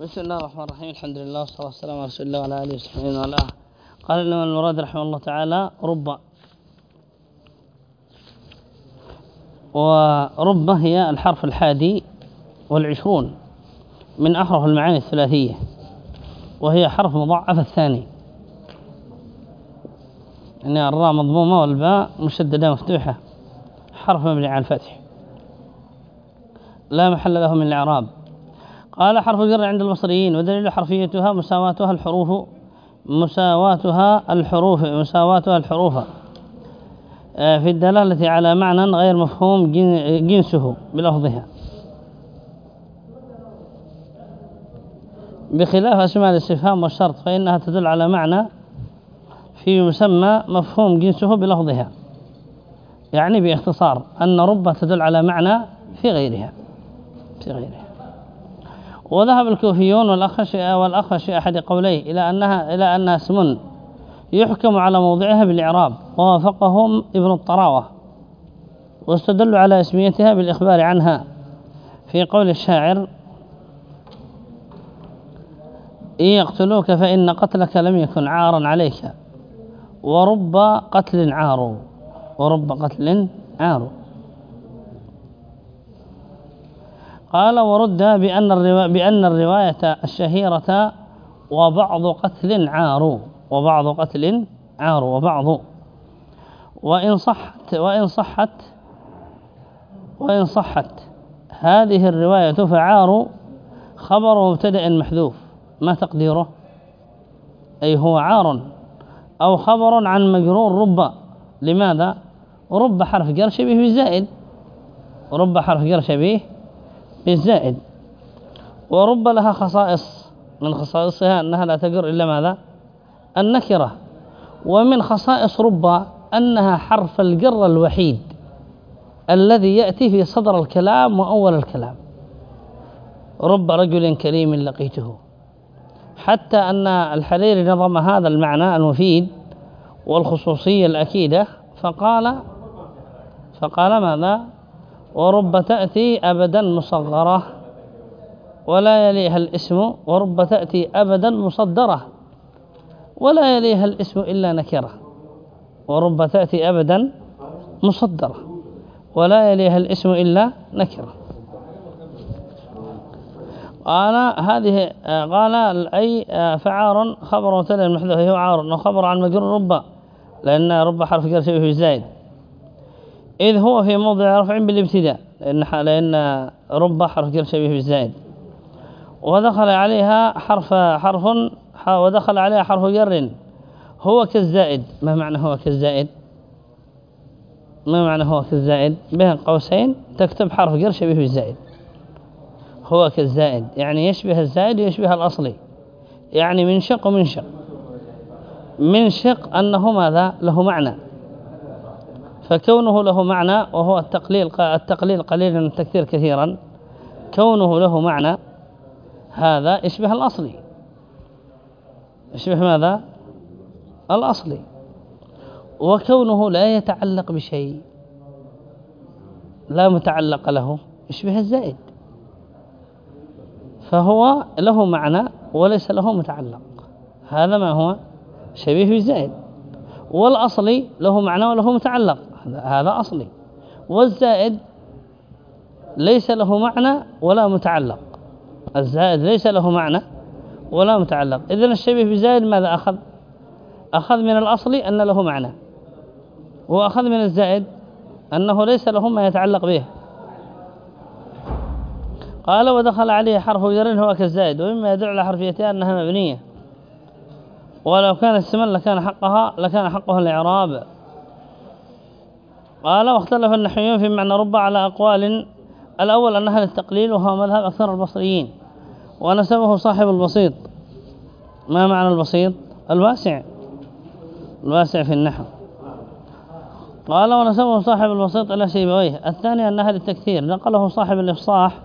بسم الله الرحمن الرحيم الحمد لله والصلاة والسلام على رسول الله وعلى آله وصحبه آله قال الإمام المراد رحمه الله تعالى رب ورب هي الحرف الحادي والعشرون من أحرف المعاني الثلاثية وهي حرف مضاعف الثاني يعني الراء مضمومة والباء مشددة مفتوحة حرف مبني على الفتح لا محل له من الإعراب قال حرف الجر عند المصريين ودليل حرفيتها مساواتها الحروف مساواتها الحروف مساواتها الحروف. آه، في الدلالة على معنى غير مفهوم جنسه بلفظها. بخلاف أسماء الاستفهام والشرط فإنها تدل على معنى في مسمى مفهوم جنسه بلفظها. يعني باختصار أن رب تدل على معنى في غيرها. في غيرها. وذهب الكوفيون والأخش والأخش أحد قوليه إلى أنها إلى أنها اسم يحكم على موضعها بالإعراب ووافقهم ابن الطراوة واستدلوا على اسميتها بالإخبار عنها. في قول الشاعر إن يقتلوك فإن قتلك لم يكن عارا عليك ورب قتل عار ورب قتل عار قال ورد بأن الرواية, بأن الرواية الشهيرة وبعض قتل عار وبعض قتل عار وبعض وإن صحت وإن صحت وإن صحت هذه الرواية فعار خبر مبتدأ محذوف ما تقديره؟ أي هو عار أو خبر عن مجرور رب لماذا؟ رب حرف جر شبيه بالزائد رب حرف جر شبيه بالزائد ورب لها خصائص. من خصائصها أنها لا تجر إلا ماذا؟ النكرة. ومن خصائص رب أنها حرف الجر الوحيد الذي يأتي في صدر الكلام وأول الكلام. رب رجل كريم لقيته. حتى أن الحريري نظم هذا المعنى المفيد والخصوصية الأكيدة فقال فقال ماذا؟ ورب تأتي أبدا مصغرة ولا يليها الاسم ورب تأتي أبدا مصدرة. ولا يليها الاسم إلا نكرة. ورب تأتي أبدا مصدرة. ولا يليها الاسم إلا نكرة. قال هذه قال أي فعار خبر مبتدا المحذوف هو عار وخبر عن مجرور رب. لأن رب حرف جر شبه زائد إذ هو في موضع رفع بالابتداء لأن لأن رب حرف جر شبيه بالزائد. ودخل عليها حرف حرف ودخل عليها حرف جر. هو كالزائد. ما معنى هو كالزائد؟ ما معنى هو كالزائد؟ بين قوسين تكتب حرف جر شبيه بالزائد. هو كالزائد. يعني يشبه الزائد ويشبه الأصلي. يعني من شق ومن شق من شق أنه ماذا؟ له معنى. فكونه له معنى وهو التقليل التقليل قليل من التكثير كثيرا كونه له معنى هذا يشبه الأصلي. يشبه ماذا؟ الأصلي. وكونه لا يتعلق بشيء لا متعلق له يشبه الزائد. فهو له معنى وليس له متعلق. هذا ما هو شبيه بالزائد والأصلي له معنى وله متعلق. هذا أصلي. والزائد ليس له معنى ولا متعلق. الزائد ليس له معنى ولا متعلق. إذن الشبيه بزائد ماذا أخذ؟ أخذ من الأصل أن له معنى. وأخذ من الزائد أنه ليس له ما يتعلق به. قال ودخل عليه حرف جر هو كالزائد ومما يدل على حرفيتها أنها مبنية. ولو كانت اسما لكان حقها لكان حقها الإعراب. قال واختلف النحويون في معنى رب على أقوال. الأول أنها للتقليل وهو مذهب أكثر البصريين ونسبه صاحب البسيط. ما معنى البسيط؟ الواسع. الواسع في النحو. قال ونسبه صاحب البسيط إلى سيبويه. الثاني أنها للتكثير نقله صاحب الإفصاح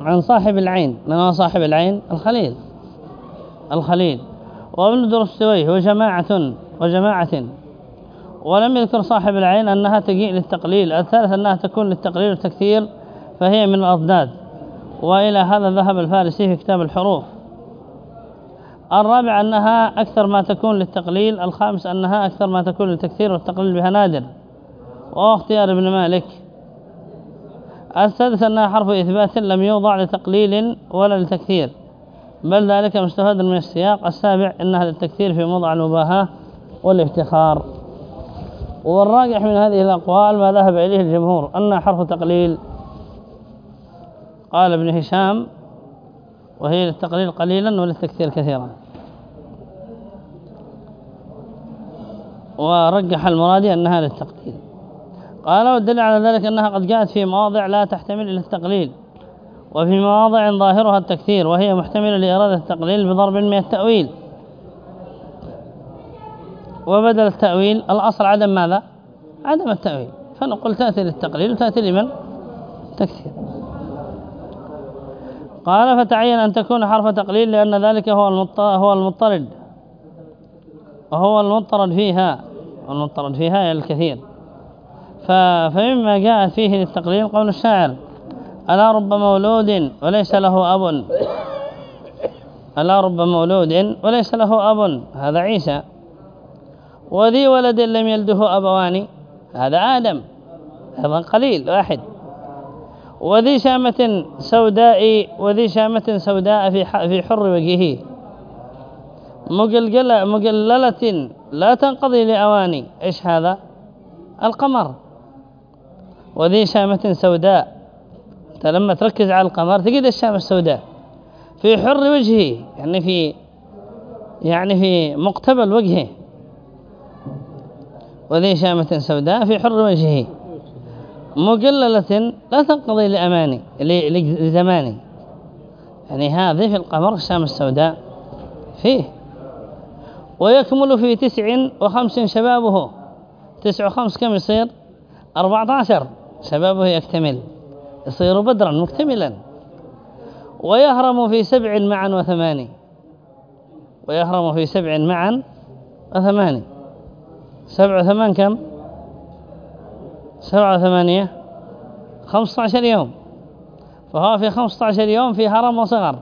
عن صاحب العين. من هو صاحب العين؟ الخليل. الخليل. وابن درستويه وجماعة وجماعة. ولم يذكر صاحب العين أنها تجيء للتقليل الثالث أنها تكون للتقليل والتكثير فهي من الأضداد. وإلى هذا ذهب الفارسي في كتاب الحروف. الرابع أنها أكثر ما تكون للتقليل الخامس أنها أكثر ما تكون للتكثير والتقليل بها نادر. وهو اختيار ابن مالك. السادس أنها حرف إثبات لم يوضع لتقليل ولا لتكثير. بل ذلك مستفاد من السياق السابع إنها للتكثير في موضع المباهاة والافتخار. والراجح من هذه الأقوال ما ذهب إليه الجمهور أنها حرف تقليل. قال ابن هشام وهي للتقليل قليلا وللتكثير كثيرا. ورجح المرادي أنها للتقليل. قال والدليل على ذلك أنها قد جاءت في مواضع لا تحتمل إلا التقليل. وفي مواضع ظاهرها التكثير وهي محتملة لإرادة التقليل بضرب من التأويل. وبدل التأويل الأصل عدم ماذا؟ عدم التأويل. فنقول تأتي للتقليل وتأتي لمن؟ تكثير. قال فتعين أن تكون حرف تقليل لأن ذلك هو هو المضطرد. وهو المضطرد فيها المضطرد فيها الكثير. فمما جاء فيه للتقليل قول الشاعر ألا رب مولود وليس له أب؟ ألا رب مولود وليس له أب؟ هذا عيسى. وذي ولد لم يلده أبوان؟ هذا آدم. أيضا قليل واحد. وذي شامة سوداء وذي شامة سوداء في في حر وجهه. مقلقلة مقللة لا تنقضي لأواني. إيش هذا؟ القمر. وذي شامة سوداء. أنت لما تركز على القمر تجد الشامة السوداء في حر وجهه يعني في يعني في مقتبل وجهه. وذي شامة سوداء في حر وجهه. مقللة لا تنقضي لأماني لزماني. يعني هذه في القمر الشام السوداء فيه. ويكمل في تسع وخمس شبابه. تسع وخمس كم يصير؟ أربعة عشر. شبابه يكتمل. يصير بدرا مكتملا. ويهرم في سبع معا وثماني. ويهرم في سبع معا وثماني. سبع وثمان كم؟ سبعة وثمانية. خمسة عشر يوم. فهو في خمسة عشر يوم في هرم وصغر.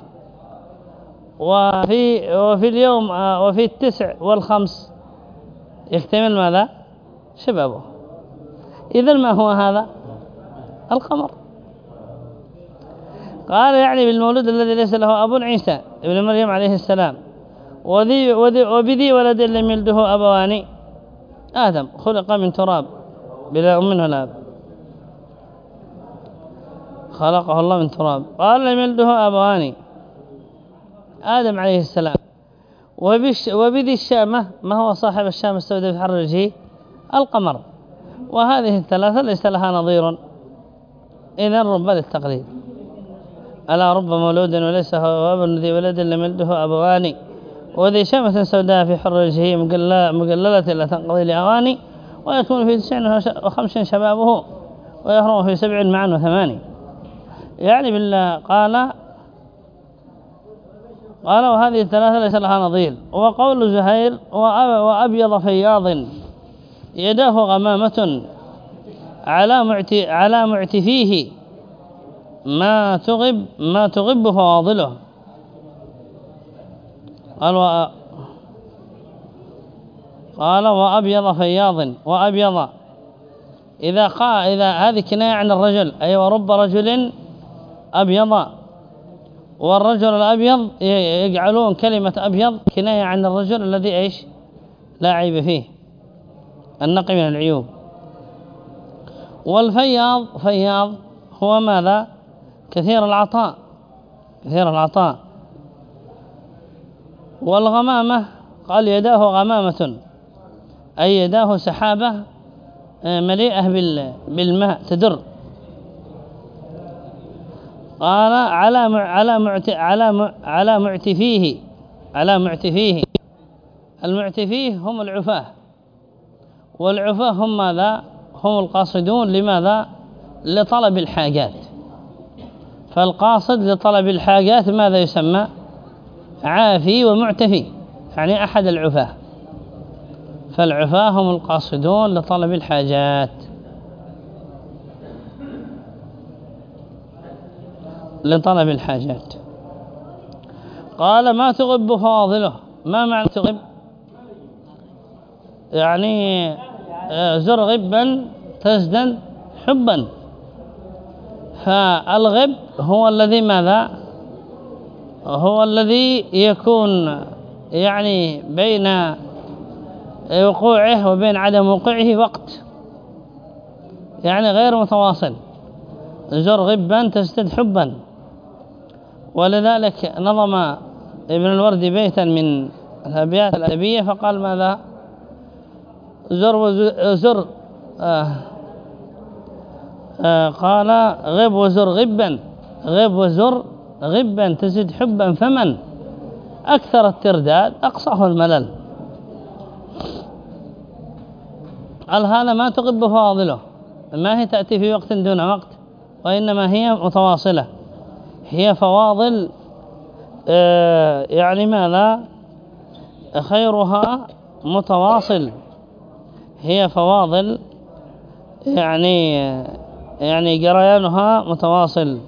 وفي, وفي اليوم وفي التسع والخمس. يكتمل ماذا؟ شبابه. إذا ما هو هذا؟ القمر. قال يعني بالمولود الذي ليس له أب عيسى ابن مريم عليه السلام. وذي وذي وبذي ولد لم يلده أبوان. آدم خلق من تراب بلا أم ولا أب. خلقه الله من تراب. قال لم يلده أبوان. آدم عليه السلام. وبذي الشامة ما هو صاحب الشام السوداء في حرجه القمر. وهذه الثلاثة ليس لها نظير. إذا رب للتقليد ألا رب مولود وليس هو أب ذي ولد لم يلده أبوان. وذي شمة سوداء في حرجه مقللة لا تنقضي لأواني ويكون في تسع وخمس شبابه. ويهرم في سبع معا وثماني يعني بالله قال قال وهذه الثلاثة ليس لها نظير. وقول زهير وأبيض فياض يداه غمامة على معتفيه. ما تغب ما تغب فواضله قال و قال وأبيض فياض وأبيض. إذا قا إذا هذه كناية عن الرجل أي ورب رجل أبيض. والرجل الأبيض يجعلون كلمة أبيض كناية عن الرجل الذي إيش؟ لا عيب فيه. النقي من العيوب. والفياض فياض هو ماذا؟ كثير العطاء كثير العطاء. والغمامة قال يداه غمامة أي يداه سحابة آه، مليئة بالماء تدر. قال على على معت على على معتفيه على معتفيه. المعتفيه هم العفاه. والعفاه هم ماذا؟ هم القاصدون. لماذا؟ لطلب الحاجات. فالقاصد لطلب الحاجات ماذا يسمى؟ عافي ومعتفي يعني أحد العفاة. فالعفاة هم القاصدون لطلب الحاجات. لطلب الحاجات. قال ما تغب فواضله ما معنى تغب؟ يعني آه، زر غبا تزدن حبا. فالغب هو الذي ماذا؟ هو الذي يكون يعني بين وقوعه وبين عدم وقوعه وقت. يعني غير متواصل. زر غبا تزدد حبا. ولذلك نظم ابن الوردي بيتا من الأبيات الأدبية فقال ماذا؟ زر آه آه قال غب وزر غبا. غب وزر غبا تزد حبا فمن؟ أكثر الترداد أقصاه الملل. الهالة ما تغب فاضله. ما هي تأتي في وقت دون وقت وإنما هي متواصلة. هي فواضل آه، يعني ماذا خيرها متواصل. هي فواضل يعني يعني جريانها متواصل.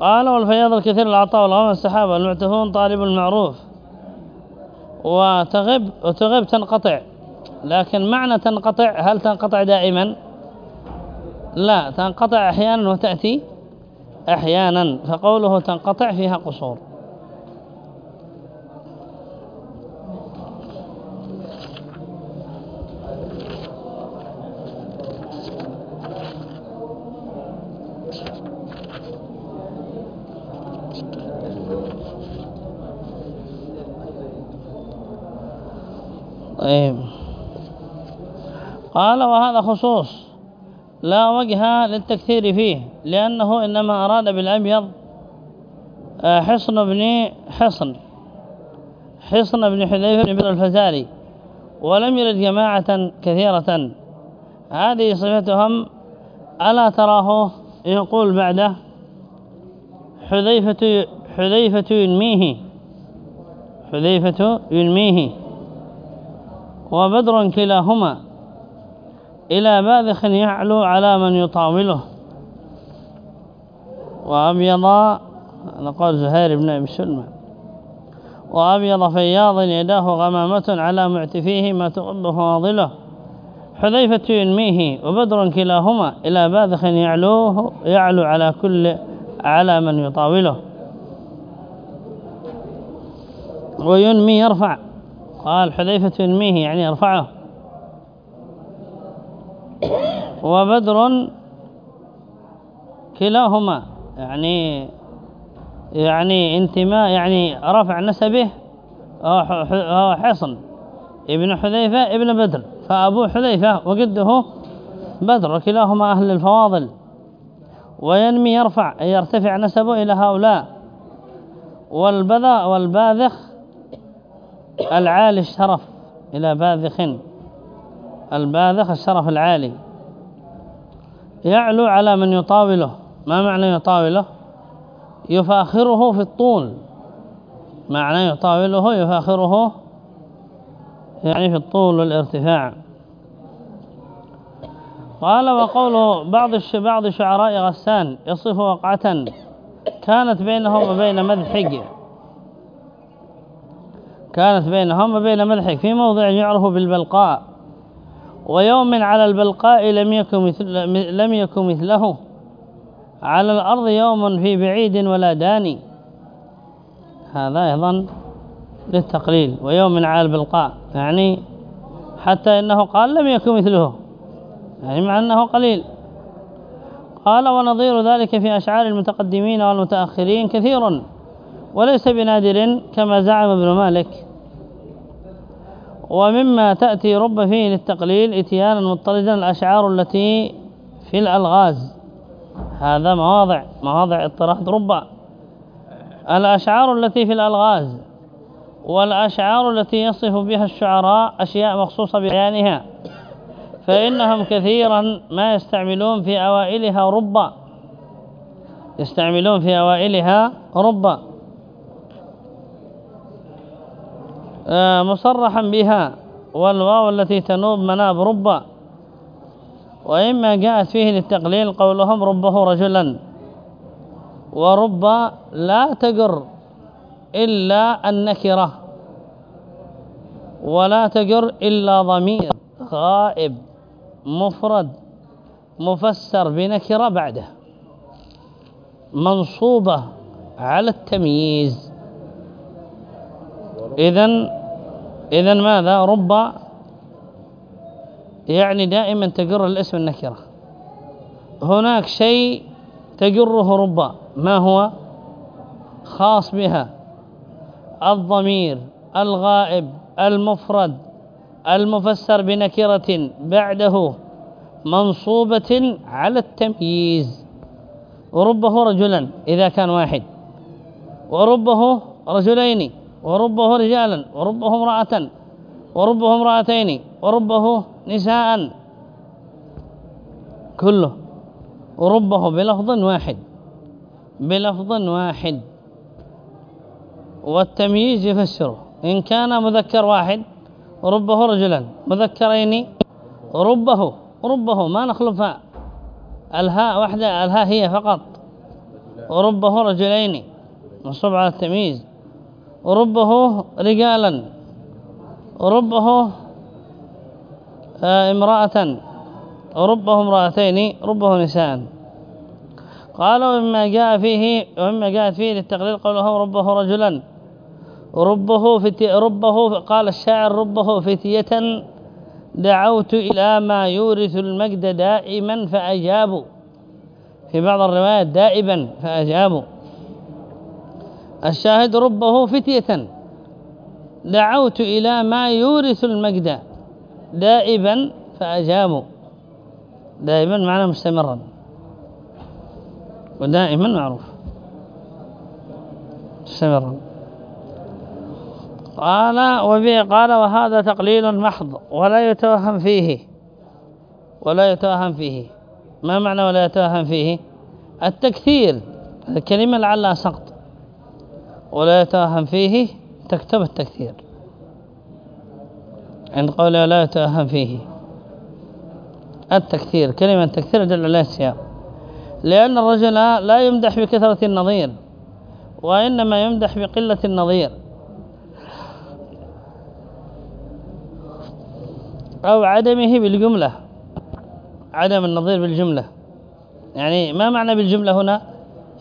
قال والفياض الكثير العطاء والغم السحابة المعتفون طالب المعروف. وتغب وتغب تنقطع. لكن معنى تنقطع هل تنقطع دائما؟ لا تنقطع أحيانا وتأتي أحيانا. فقوله تنقطع فيها قصور. طيب قال وهذا خصوص لا وجه للتكثير فيه لأنه إنما أراد بالأبيض آه، حصن بن حصن حصن بن حذيفة بن الفزاري ولم يرد جماعة كثيرة. هذه صفتهم ألا تراه يقول بعده حذيفة حذيفة ينميه حذيفة ينميه. وبدر كلاهما إلى باذخ يعلو على من يطاوله. وأبيض نقول زهير بن أبي سلمى وأبيض فياض يداه غمامة على معتفيه ما تغب فواضله حذيفة ينميه وبدر كلاهما إلى باذخ يعلوه يعلو على كل على من يطاوله. وينمي يرفع قال حذيفة ينميه يعني يرفعه وبدر كلاهما يعني يعني انتماء يعني رفع نسبه هو حصن. ابن حذيفة ابن بدر. فأبو حذيفة وجده بدر وكلاهما أهل الفواضل. وينمي يرفع يرتفع نسبه إلى هؤلاء. والباذخ العالي الشرف إلى باذخ الباذخ الشرف العالي. يعلو على من يطاوله. ما معنى يطاوله؟ يفاخره في الطول. معنى يطاوله يفاخره يعني في الطول والارتفاع. قال وقول بعض بعض شعراء غسان يصف وقعة. كانت بينهم وبين مذحق كانت بينهم وبين مذحق في موضع يعرف بالبلقاء ويوم على البلقاء لم يكن مثل لم يكن مثله. على الأرض يوم في بعيد ولا داني. هذا أيضا للتقليل ويوم على البلقاء يعني حتى إنه قال لم يكن مثله يعني مع أنه قليل. قال ونظير ذلك في أشعار المتقدمين والمتأخرين كثير وليس بنادر كما زعم ابن مالك. ومما تأتي رب فيه للتقليل إتيانا مضطردا الأشعار التي في الألغاز. هذا مواضع مواضع اضطراد رب الأشعار التي في الألغاز والأشعار التي يصف بها الشعراء أشياء مخصوصة بيانها فإنهم كثيرا ما يستعملون في أوائلها رب يستعملون في أوائلها رب آه، مصرحا بها. والواو التي تنوب مناب رب. وإما جاءت فيه للتقليل قولهم ربه رجلا. ورب لا تجر إلا النكرة. ولا تجر إلا ضمير. غائب مفرد مفسر بنكرة بعده. منصوبة على التمييز. إذن إذن ماذا؟ رب يعني دائما تجر الاسم النكرة. هناك شيء تجره رب ما هو؟ خاص بها. الضمير الغائب المفرد المفسر بنكرة بعده منصوبة على التمييز. وربه رجلا إذا كان واحد. وربه رجلين. وربه رجالا وربه امرأة وربه امرأتين وربه نساء. كله. وربه بلفظ واحد. بلفظ واحد. والتمييز يفسره. إن كان مذكر واحد ربه رجلا. مذكرين ربه. ربه ما نخلفها. الهاء وحده الهاء هي فقط. وربه رجلين. منصوب على التمييز. وربه رجالا وربه آه، امرأة وربه امرأتين ربه نساء. قال ومما جاء فيه ومما جاء فيه للتقليل قوله ربه رجلا. ربه فتي ربه قال الشاعر ربه فتية دعوت إلى ما يورث المجد دائما فأجابوا في بعض الروايات دائبا فأجابوا الشاهد ربه فتية. دعوت إلى ما يورث المجد. دائبا فأجابوا. دائما معنى مستمرا. ودائما معروف. مستمرا. قال وبه قال وهذا تقليل محض. ولا يتوهم فيه. ولا يتوهم فيه. ما معنى ولا يتوهم فيه؟ التكثير. الكلمة لعلها سقط. ولا يتوهم فيه تكتب التكثير. عند قوله لا يتوهم فيه. التكثير كلمة تكثير دل على السياق لأن الرجل لا يمدح بكثرة النظير وإنما يمدح بقلة النظير. أو عدمه بالجملة عدم النظير بالجملة. يعني ما معنى بالجملة هنا؟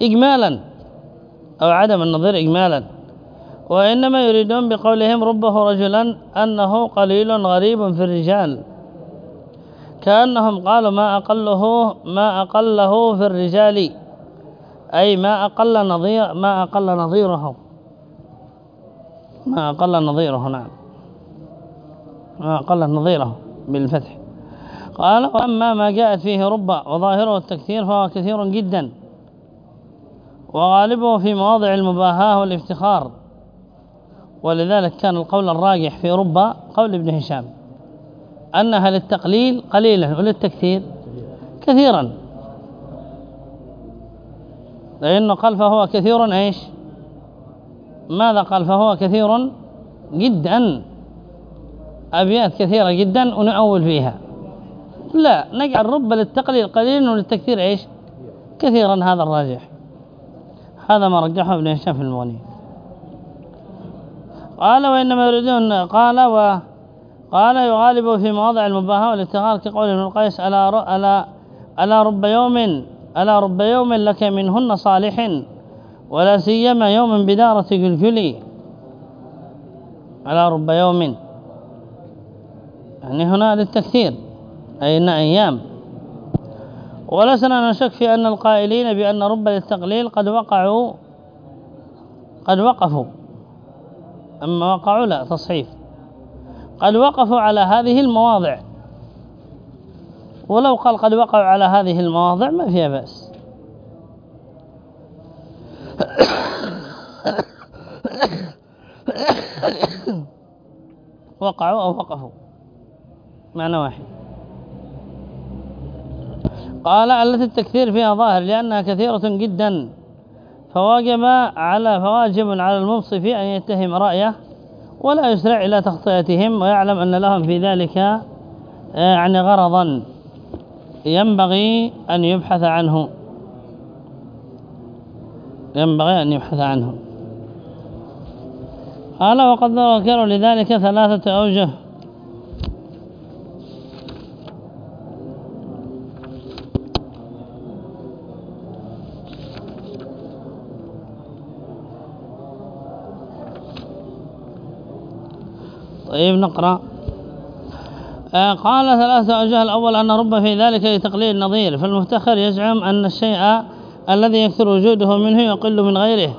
إجمالا. أو عدم النظير إجمالا. وإنما يريدون بقولهم ربه رجلا أنه قليل غريب في الرجال. كأنهم قالوا ما أقله ما أقله في الرجال. أي ما أقل نظير ما أقل نظيره. ما أقل نظيره نعم. ما أقل نظيره بالفتح. قال وأما ما جاءت فيه رب وظاهره التكثير فهو كثير جدا. وغالبه في مواضع المباهاة والافتخار. ولذلك كان القول الراجح في رب قول ابن هشام أنها للتقليل قليلا وللتكثير كثيرا. لأنه قال فهو كثير إيش؟ ماذا قال فهو كثير جدا؟ أبيات كثيرة جدا ونؤول فيها. لا نجعل رب للتقليل قليلا وللتكثير إيش؟ كثيرا هذا الراجح. هذا ما رجحه ابن هشام في المغني. قال وإنما يريدون قال و قال يغالب في مواضع المباهاة والافتخار كقول ابن القيس ألا, ألا, ألا رب يوم ألا رب يوم لك منهن صالح ولا سيما يوم بدارة قلقلي ألا رب يوم. يعني هنا للتكثير أي إن أيام. ولسنا نشك في أن القائلين بأن رب للتقليل قد وقعوا قد وقفوا. أما وقعوا لا تصحيف قد وقفوا على هذه المواضع. ولو قال قد وقعوا على هذه المواضع ما فيها بأس. وقعوا أو وقفوا. معنى واحد. قال التي التكثير فيها ظاهر لأنها كثيرة جدا. فواجب على فواجب على المنصف أن يتهم رأيه ولا يسرع إلى تخطئتهم ويعلم أن لهم في ذلك آه، يعني غرضا. ينبغي أن يبحث عنه. ينبغي أن يبحث عنه. قال وقد ذكروا لذلك ثلاثة أوجه طيب نقرأ. آه، قال ثلاثة أوجه الأول أن رب في ذلك لتقليل النظير. فالمفتخر يزعم أن الشيء الذي يكثر وجوده منه يقل من غيره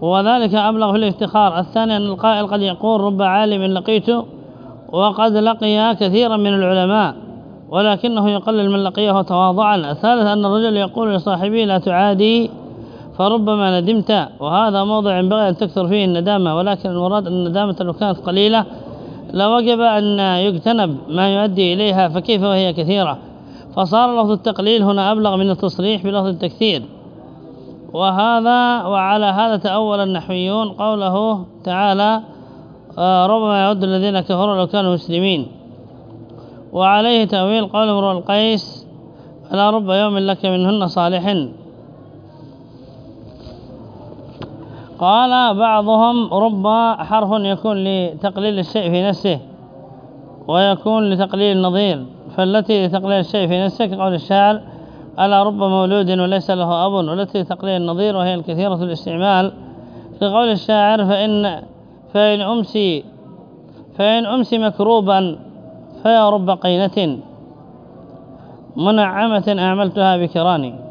وذلك أبلغ في الافتخار. الثاني أن القائل قد يقول رب عالم لقيته وقد لقي كثيرا من العلماء ولكنه يقلل من لقيه تواضعا. الثالث أن الرجل يقول لصاحبه لا تعادي فربما ندمت. وهذا موضع ينبغي أن تكثر فيه الندامة ولكن المراد أن الندامة لو كانت قليلة لوجب أن يجتنب ما يؤدي إليها فكيف وهي كثيرة؟ فصار لفظ التقليل هنا أبلغ من التصريح بلفظ التكثير. وهذا وعلى هذا تأول النحويون قوله تعالى آه، ربما يود الذين كفروا لو كانوا مسلمين. وعليه تأويل قول امرؤ القيس ألا رب يوم لك منهن صالح قال بعضهم رب حرف يكون لتقليل الشيء في نفسه ويكون لتقليل النظير فالتي لتقليل الشيء في نفسه كقول الشاعر ألا رب مولود وليس له أب؟ والتي تقليل النظير وهي الكثيرة الاستعمال. كقول الشاعر فإن فإن أمسي فإن أمسي مكروبا فيا رب قينة منعمة أعملتها بكراني.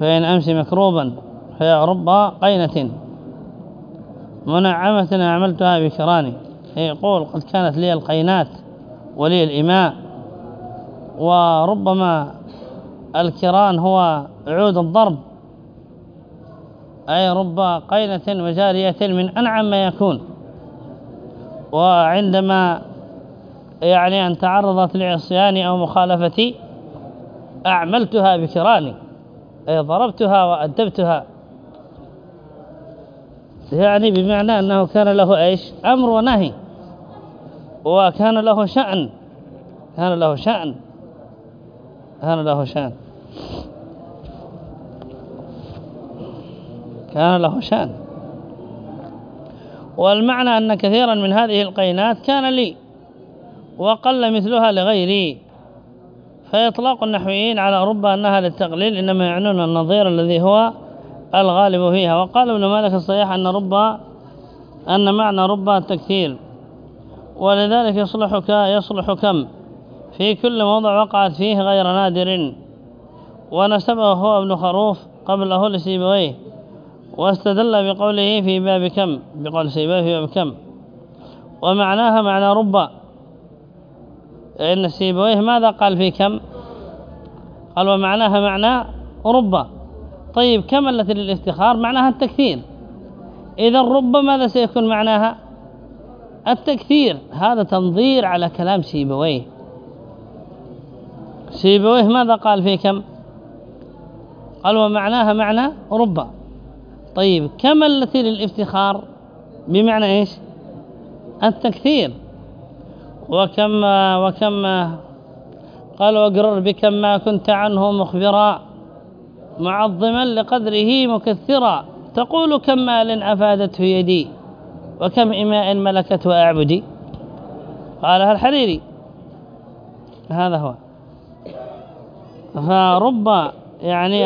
فإن أمسي مكروبا فيا رب قينة. منعمة أعملتها بكراني يقول قد كانت لي القينات ولي الإماء. وربما الكران هو عود الضرب. أي رب قينة وجارية من أنعم ما يكون. وعندما يعني أن تعرضت لعصياني أو مخالفتي أعملتها بكراني ضربتها وأدبتها يعني بمعنى أنه كان له إيش؟ أمر ونهي. وكان له شأن. كان له شأن. كان له شأن. كان له شأن. والمعنى أن كثيرا من هذه القينات كان لي وقل مثلها لغيري. فيطلق النحويين على رب أنها للتقليل إنما يعنون النظير الذي هو الغالب فيها. وقال ابن مالك الصحيح أن رب أن معنى رب التكثير. ولذلك يصلح يصلح كم؟ في كل موضع وقعت فيه غير نادر. ونسبه هو ابن خروف قبله لسيبويه واستدل بقوله في باب كم؟ بقول سيبويه في باب كم؟ ومعناها معنى رب إن سيبويه ماذا قال في كم؟ قال ومعناها معنى رب. طيب كم التي للافتخار؟ معناها التكثير. إذا رب ماذا سيكون معناها؟ التكثير. هذا تنظير على كلام سيبويه. سيبويه ماذا قال في كم؟ قال ومعناها معنى رب. طيب كم التي للافتخار؟ بمعنى إيش؟ التكثير. وكم وكم قال واقرر بكم ما كنت عنه مخبرا معظما لقدره مكثرا. تقول كم مال أفادته يدي؟ وكم إماء ملكته أعبدي قالها الحريري هذا هو. فرب يعني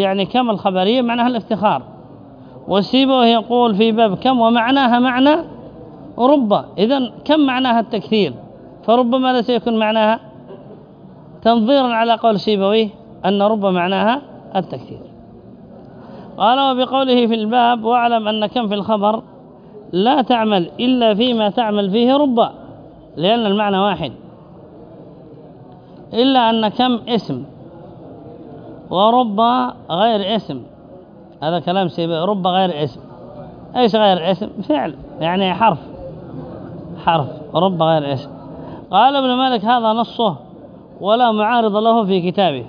يعني كم الخبرية؟ معناها الافتخار. وسيبه يقول في باب كم ومعناها معنى رب. إذا كم معناها التكثير؟ فربما لا سيكون معناها تنظيرا على قول سيبويه أن رب معناها التكثير. قال وبقوله في الباب واعلم أن كم في الخبر لا تعمل إلا فيما تعمل فيه رب لأن المعنى واحد. إلا أن كم اسم ورب غير اسم. هذا كلام سيبوي رب غير اسم. إيش غير اسم؟ فعل يعني حرف. حرف رب غير اسم قال ابن مالك هذا نصه ولا معارض له في كتابه.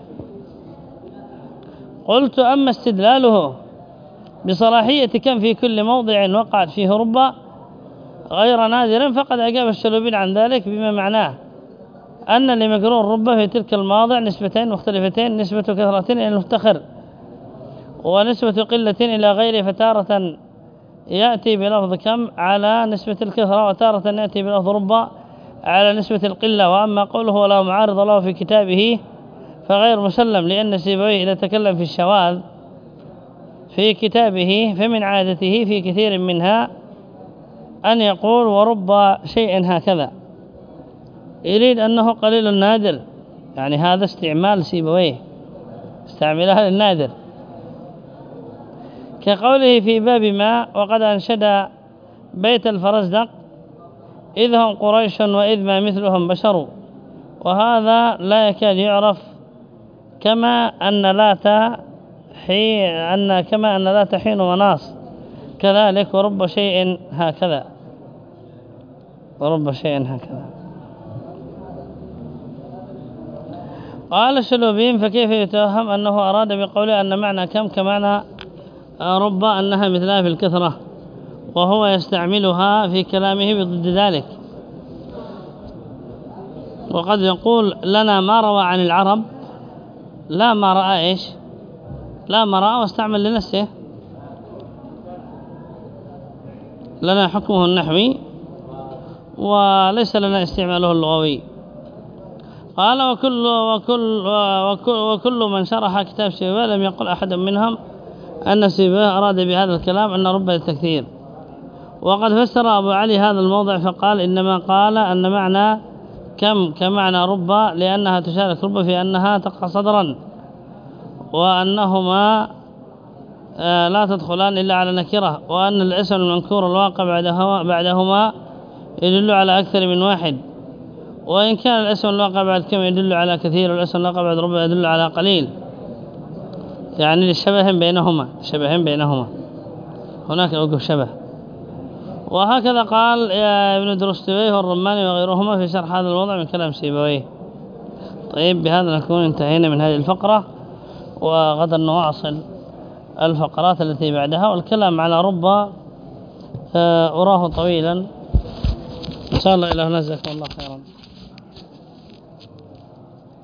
قلت أما استدلاله بصلاحية كم في كل موضع وقعت فيه رب غير نادر فقد أجاب الشلوبين عن ذلك بما معناه. أن لمجرور رب في تلك المواضع نسبتين مختلفتين نسبة كثرة إلى المفتخر ونسبة قلة إلى غيره فتارة يأتي بلفظ كم على نسبة الكثرة وتارة يأتي بلفظ رب على نسبة القلة وأما قوله ولا معارض له في كتابه فغير مسلم لأن سيبويه إذا تكلم في الشواذ في كتابه فمن عادته في كثير منها أن يقول ورب شيء هكذا. يريد أنه قليل نادر يعني هذا استعمال سيبويه استعملها للنادر. كقوله في باب ما وقد أنشد بيت الفرزدق إذ هم قريش وإذ ما مثلهم بشر. وهذا لا يكاد يعرف كما أن لا حين أن كما أن لا تحين مناص كذلك ورب شيء هكذا. ورب شيء هكذا. قال الشلوبين فكيف يتوهم أنه أراد بقوله أن معنى كم كمعنى رب أنها مثلها في الكثرة وهو يستعملها في كلامه بضد ذلك. وقد يقول لنا ما روى عن العرب لا ما رأى إيش؟ لا ما رأى واستعمل لنفسه. لنا حكمه النحوي وليس لنا استعماله اللغوي. قال وكل وكل وكل, وكل من شرح كتاب سيبويه لم يقل أحد منهم أن سيبويه أراد بهذا الكلام أن رب التكثير. وقد فسر أبو علي هذا الموضع فقال إنما قال أن معنى كم كمعنى رب لأنها تشارك رب في أنها تقع صدرا وأنهما آه، لا تدخلان إلا على نكرة وأن الاسم المنكور الواقع بعدهما يدل على أكثر من واحد. وإن كان الاسم الواقع بعد كم يدل على كثير والاسم الواقع بعد ربع يدل على قليل. يعني للشبه بينهما شبه بينهما. هناك أوقف شبه. وهكذا قال ابن درستويه والرماني وغيرهما في شرح هذا الوضع من كلام سيبويه. طيب بهذا نكون انتهينا من هذه الفقرة وغدا نواصل الفقرات التي بعدها والكلام على رب آه، أراه طويلا. إن شاء الله إله نزكم الله خيرا.